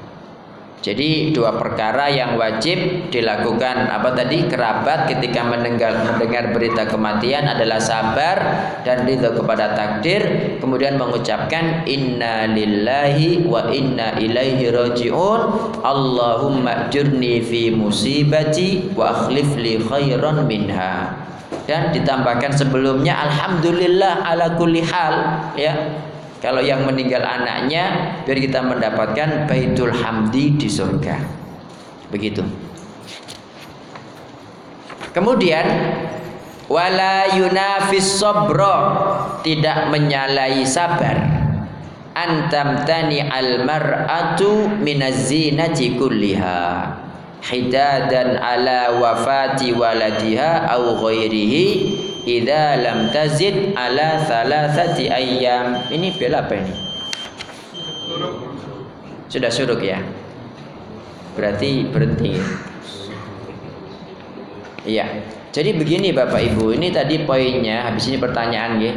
jadi dua perkara yang wajib dilakukan apa tadi kerabat ketika mendengar mendengar berita kematian adalah sabar dan ridho kepada takdir kemudian mengucapkan inna lillahi wa inna ilaihi rajiun. Allahumma jurni fi musibati wa akhlif li khairan minha. Dan ditambahkan sebelumnya alhamdulillah ala kulli hal ya kalau yang meninggal anaknya biar kita mendapatkan baitul hamdi di surga. Begitu. Kemudian wala yunafis sabra tidak menyalai sabar antam tani al mar'atu minaz zinati kulliha hidadan ala wafati waladiha au ghairihi idza lam tazid ala thalathati ayyam. Ini bel apa ini? Sudah suruk ya? Berarti berhenti. Iya. Jadi begini Bapak Ibu, ini tadi poinnya habis ini pertanyaan ya.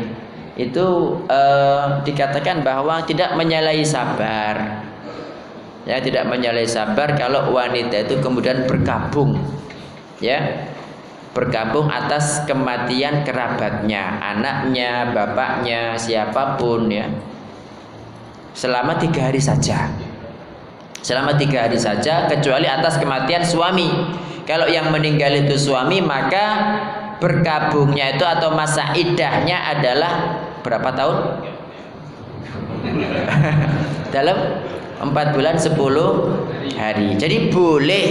Itu eh, dikatakan bahwa tidak menyalahi sabar. Ya, tidak menyalahi sabar kalau wanita itu kemudian berkabung. Ya, bergabung atas kematian kerabatnya, anaknya, bapaknya, siapa pun ya. Selama tiga hari saja. Selama tiga hari saja, kecuali atas kematian suami. Kalau yang meninggal itu suami, maka berkabungnya itu atau masa idahnya adalah berapa tahun? Dalam empat bulan sepuluh hari. Jadi boleh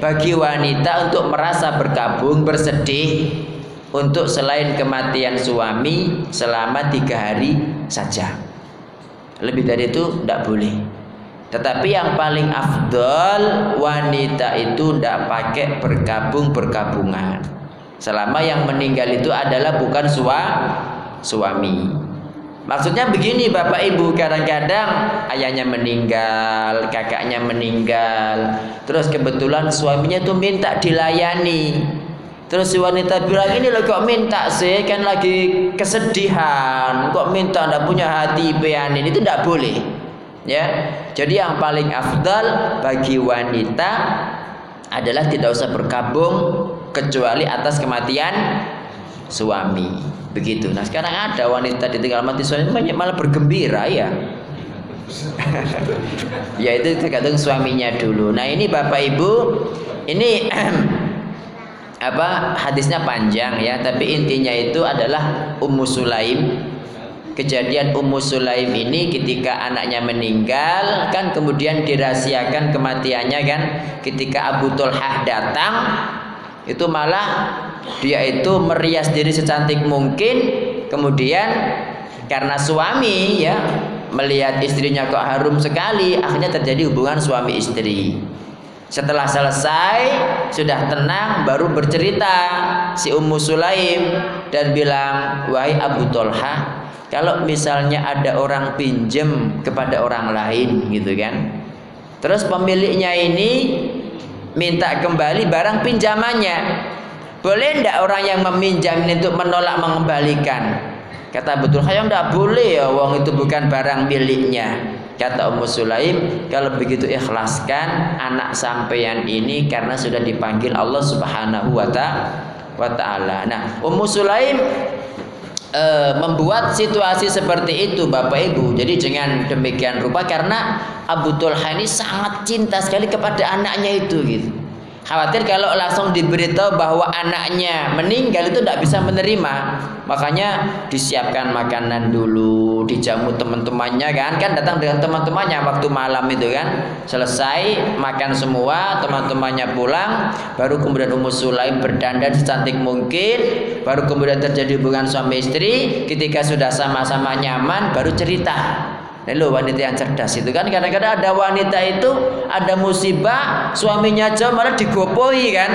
bagi wanita untuk merasa berkabung, bersedih untuk selain kematian suami selama tiga hari saja. Lebih dari itu tidak boleh. Tetapi yang paling afdol wanita itu tidak pakai berkabung berkabungan. Selama yang meninggal itu adalah bukan sua, suami. Maksudnya begini Bapak Ibu kadang-kadang ayahnya meninggal, kakaknya meninggal, terus kebetulan suaminya tuh minta dilayani. Terus si wanita bilang ini loh kok minta sih kan lagi kesedihan, kok minta ndak punya hati pianin itu tidak boleh. Ya. Jadi yang paling afdal bagi wanita adalah tidak usah berkabung kecuali atas kematian suami. Begitu. Nah sekarang ada wanita ditinggal mati suami malah bergembira ya. ya itu tergantung suaminya dulu. Nah ini bapak ibu, ini apa hadisnya panjang ya, tapi intinya itu adalah Ummu Sulaim. Kejadian Ummu Sulaim ini ketika anaknya meninggal kan kemudian dirahasiakan kematiannya kan ketika Abu Tulhah datang itu malah dia itu merias diri secantik mungkin kemudian karena suami ya melihat istrinya kok harum sekali akhirnya terjadi hubungan suami istri. Setelah selesai sudah tenang baru bercerita si Ummu Sulaim dan bilang wahai Abu Tolha kalau misalnya ada orang pinjem kepada orang lain gitu kan. Terus pemiliknya ini minta kembali barang pinjamannya boleh ndak orang yang meminjam untuk menolak mengembalikan kata betul khayyam ndak boleh ya uang itu bukan barang miliknya kata Ummu Sulaim kalau begitu ikhlaskan anak sampeyan ini karena sudah dipanggil Allah Subhanahu wa taala nah Ummu Sulaim e, membuat situasi seperti itu Bapak Ibu. Jadi dengan demikian rupa karena Abu Tulha ini sangat cinta sekali kepada anaknya itu gitu. Khawatir kalau langsung diberitahu bahwa anaknya meninggal itu tidak bisa menerima. Makanya disiapkan makanan dulu, dijamu teman-temannya kan. Kan datang dengan teman-temannya waktu malam itu kan. Selesai makan semua, teman-temannya pulang, baru kemudian Ummu Sulaim berdandan secantik mungkin, baru kemudian terjadi hubungan suami istri. Ketika sudah sama-sama nyaman, baru cerita Lalu wanita yang cerdas itu kan kadang-kadang ada wanita itu ada musibah suaminya aja malah digopoi kan.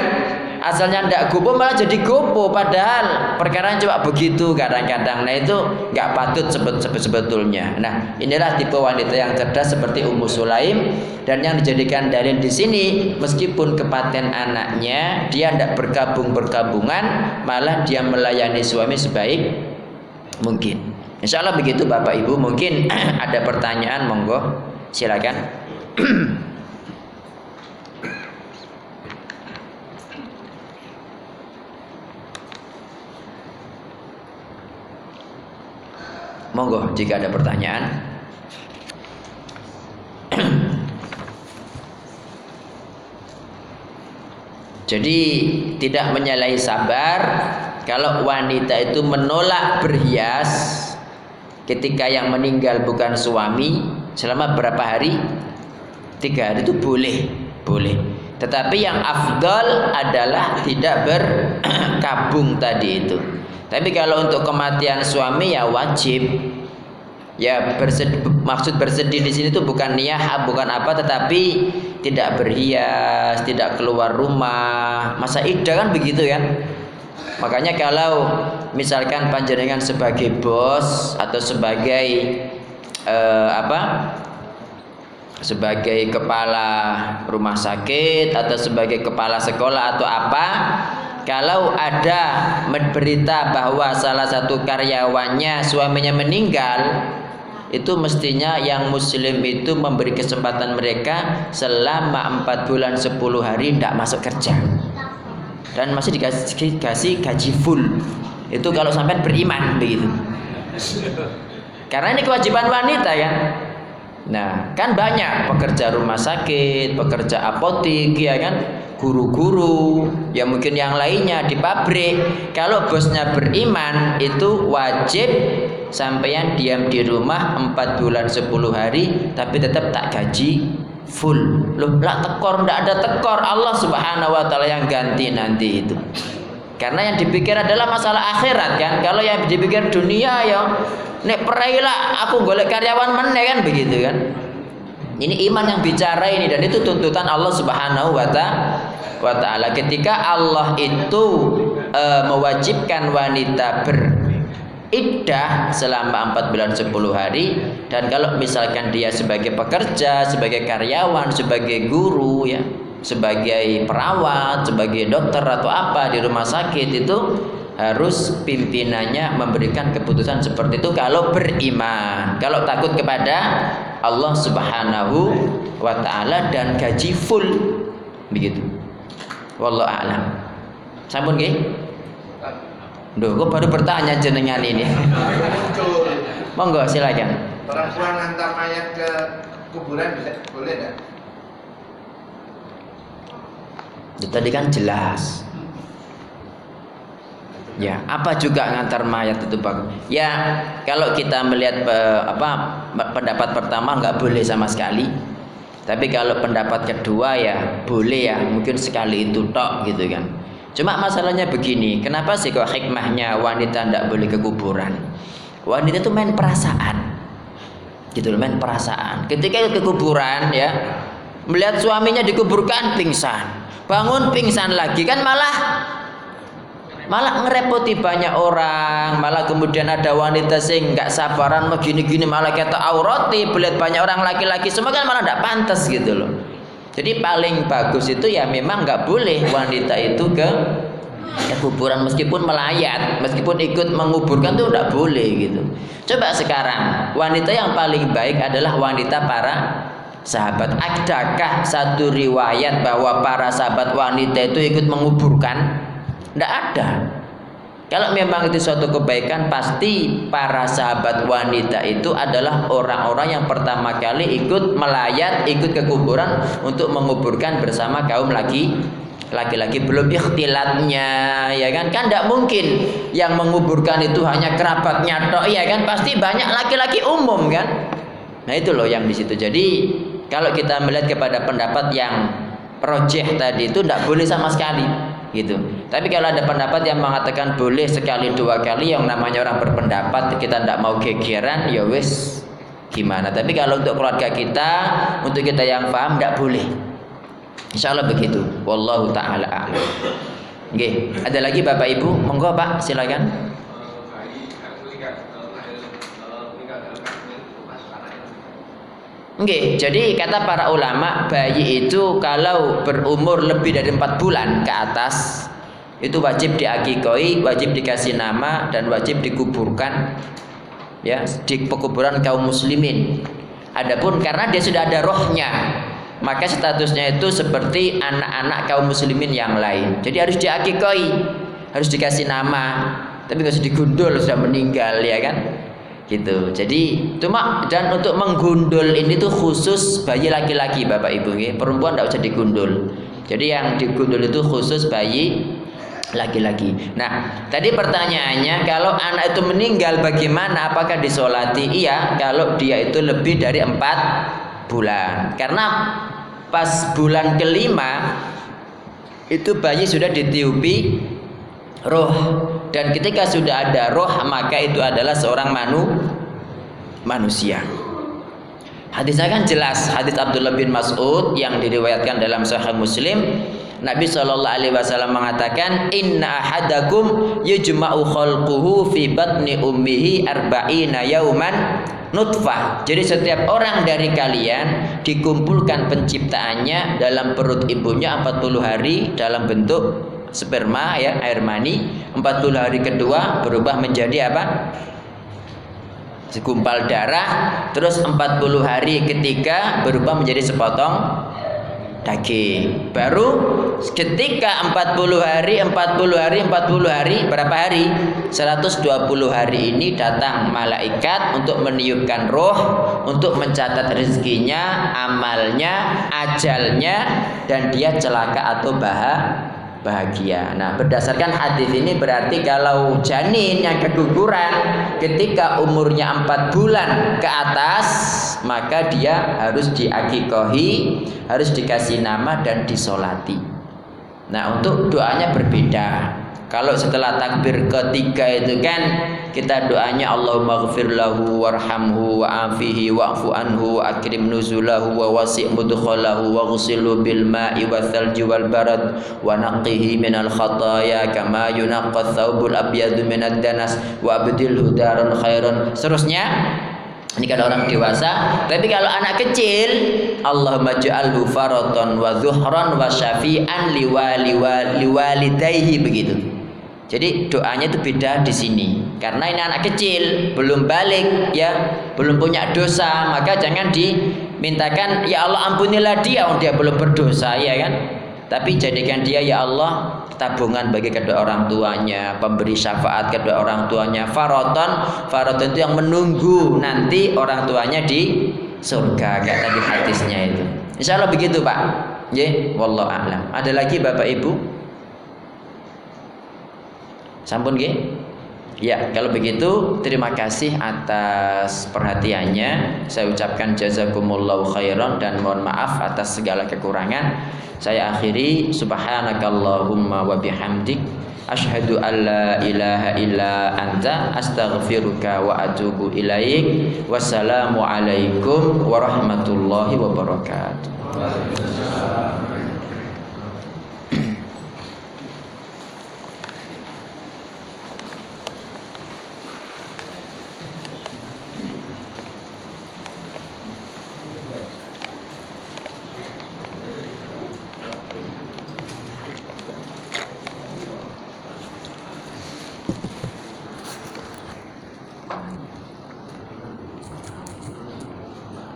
Asalnya ndak gopo malah jadi gopo padahal perkara coba begitu kadang-kadang. Nah itu nggak patut sebet, sebet sebetulnya nah inilah tipe wanita yang cerdas seperti Ummu Sulaim. Dan yang dijadikan dalil di sini meskipun kepaten anaknya dia ndak bergabung bergabungan malah dia melayani suami sebaik mungkin Insya Allah begitu Bapak Ibu. Mungkin ada pertanyaan, monggo silakan. monggo jika ada pertanyaan. Jadi tidak menyalahi sabar kalau wanita itu menolak berhias ketika yang meninggal bukan suami selama berapa hari? Tiga hari itu boleh, boleh. Tetapi yang afdal adalah tidak berkabung tadi itu. Tapi kalau untuk kematian suami ya wajib. Ya bersedih, maksud bersedih di sini tuh bukan niyah, bukan apa, tetapi tidak berhias, tidak keluar rumah. Masa idah kan begitu kan? Makanya kalau misalkan panjenengan sebagai bos atau sebagai eh, apa? sebagai kepala rumah sakit atau sebagai kepala sekolah atau apa kalau ada berita bahwa salah satu karyawannya suaminya meninggal itu mestinya yang muslim itu memberi kesempatan mereka selama 4 bulan 10 hari tidak masuk kerja dan masih dikasih, dikasih gaji full itu kalau sampai beriman begitu. Karena ini kewajiban wanita ya. Nah kan banyak pekerja rumah sakit pekerja apotik ya kan? Guru-guru ya mungkin yang lainnya di pabrik. Kalau bosnya beriman itu wajib sampeyan diam di rumah 4 bulan 10 hari tapi tetap tak gaji full. Loh tekor ndak ada tekor. Allah subhanahu wa ta'ala yang ganti nanti itu karena yang dipikir adalah masalah akhirat kan? Kalau yang dipikir dunia ya nek perailah aku golek karyawan meneh kan? Begitu kan? Ini iman yang bicara ini dan itu tuntutan Allah Subhanahu wa taala. Ketika Allah itu e, mewajibkan wanita ber iddah selama 4 bulan 10 hari dan kalau misalkan dia sebagai pekerja, sebagai karyawan, sebagai guru ya, sebagai perawat, sebagai dokter atau apa di rumah sakit itu harus pimpinannya memberikan keputusan seperti itu kalau beriman, kalau takut kepada Allah Subhanahu wa taala dan gaji full begitu. Wallahu a'lam. Sampun nggih? Duh, kok baru bertanya jenengan ini? Monggo silakan. Perempuan antar mayat ke kuburan bisa boleh enggak? Tadi kan jelas. Ya, apa juga ngantar mayat itu bang? Ya, kalau kita melihat uh, apa pendapat pertama nggak boleh sama sekali. Tapi kalau pendapat kedua ya boleh ya, mungkin sekali itu tok gitu kan. Cuma masalahnya begini, kenapa sih kok hikmahnya wanita tidak boleh ke kuburan? Wanita itu main perasaan, gitu loh, main perasaan. Ketika ke kuburan ya, melihat suaminya dikuburkan pingsan, bangun pingsan lagi. Kan malah malah ngerepoti banyak orang. Malah kemudian ada wanita sing nggak sabaran mau gini-gini malah kata aurati melihat banyak orang laki-laki. Semua kan malah nggak pantas gitu loh. Jadi paling bagus itu ya memang nggak boleh wanita itu ke ke kuburan. Meskipun melayat, meskipun ikut menguburkan tuh tidak boleh gitu. Coba sekarang wanita yang paling baik adalah wanita para sahabat. Adakah satu riwayat bahwa para sahabat wanita itu ikut menguburkan? Tidak ada. Kalau memang itu suatu kebaikan, pasti para sahabat wanita itu adalah orang-orang yang pertama kali ikut melayat, ikut ke kuburan untuk menguburkan bersama kaum laki laki-laki belum ikhtilatnya ya kan kan tidak mungkin yang menguburkan itu hanya kerabatnya tok ya kan pasti banyak laki-laki umum kan nah itu loh yang di situ jadi kalau kita melihat kepada pendapat yang project tadi itu tidak boleh sama sekali gitu tapi kalau ada pendapat yang mengatakan boleh sekali dua kali yang namanya orang berpendapat kita tidak mau gegeran ya wes gimana tapi kalau untuk keluarga kita untuk kita yang paham tidak boleh Insyaallah begitu. Wallahu taala a'lam. Oke, ada lagi Bapak Ibu? Monggo Pak, silakan. Oke, jadi kata para ulama bayi itu kalau berumur lebih dari empat bulan ke atas itu wajib diakikoi, wajib dikasih nama dan wajib dikuburkan ya di pekuburan kaum muslimin. Adapun karena dia sudah ada rohnya, maka statusnya itu seperti anak-anak kaum muslimin yang lain. Jadi harus diakikoi, harus dikasih nama, tapi nggak usah digundul sudah meninggal ya kan? Gitu. Jadi cuma dan untuk menggundul ini tuh khusus bayi laki-laki Bapak Ibu ya. Perempuan tidak usah digundul. Jadi yang digundul itu khusus bayi laki-laki. Nah, tadi pertanyaannya kalau anak itu meninggal bagaimana? Apakah disolati? Iya, kalau dia itu lebih dari empat bulan. Karena pas bulan kelima itu bayi sudah ditiupi roh dan ketika sudah ada roh maka itu adalah seorang manu manusia. Hadisnya kan jelas hadis Abdullah bin Mas'ud yang diriwayatkan dalam Sahih Muslim Nabi Shallallahu Alaihi Wasallam mengatakan Inna ahadakum yujma'u khalquhu fi batni ummihi arba'ina yauman nutfah. Jadi setiap orang dari kalian dikumpulkan penciptaannya dalam perut ibunya 40 hari dalam bentuk sperma ya, air mani. 40 hari kedua berubah menjadi apa? Segumpal darah, terus 40 hari ketiga berubah menjadi sepotong daging. Baru ketika 40 hari, 40 hari, 40 hari, berapa hari? 120 hari ini datang malaikat untuk meniupkan roh, untuk mencatat rezekinya, amalnya, ajalnya dan dia celaka atau bahagia bahagia. Nah, berdasarkan hadis ini berarti kalau janin yang keguguran ketika umurnya empat bulan ke atas, maka dia harus diakikohi, harus dikasih nama dan disolati. Nah, untuk doanya berbeda. Kalau setelah takbir ketiga itu kan kita doanya Allahumma ghfir lahu warhamhu wa'afihi wa'fu anhu akrim nuzulahu wa wasi' mudkhalahu wa ghsilhu bil ma'i wa thalji wal barad wa naqqihi minal khataya kama yunaqqa thawbul abyadu minad danas wa abdilhu daran khairan seterusnya ini kalau orang dewasa, tapi kalau anak kecil, Allahumma ja'alhu faratan wa zuhran wa syafi'an liwali liwalidayhi begitu. Jadi doanya itu beda di sini. Karena ini anak kecil, belum balik ya, belum punya dosa, maka jangan dimintakan ya Allah ampunilah dia, oh dia belum berdosa ya kan. Tapi jadikan dia ya Allah tabungan bagi kedua orang tuanya, pemberi syafaat kedua orang tuanya, faroton, faroton itu yang menunggu nanti orang tuanya di surga kayak tadi hadisnya itu. Insya Allah begitu Pak. Ya, wallahu a'lam. Ada lagi Bapak Ibu? Sampun nggih? Ya, kalau begitu terima kasih atas perhatiannya. Saya ucapkan jazakumullahu khairan dan mohon maaf atas segala kekurangan. Saya akhiri subhanakallahumma wa bihamdik asyhadu an la ilaha illa anta astaghfiruka wa atubu ilaik. Wassalamu alaikum warahmatullahi wabarakatuh.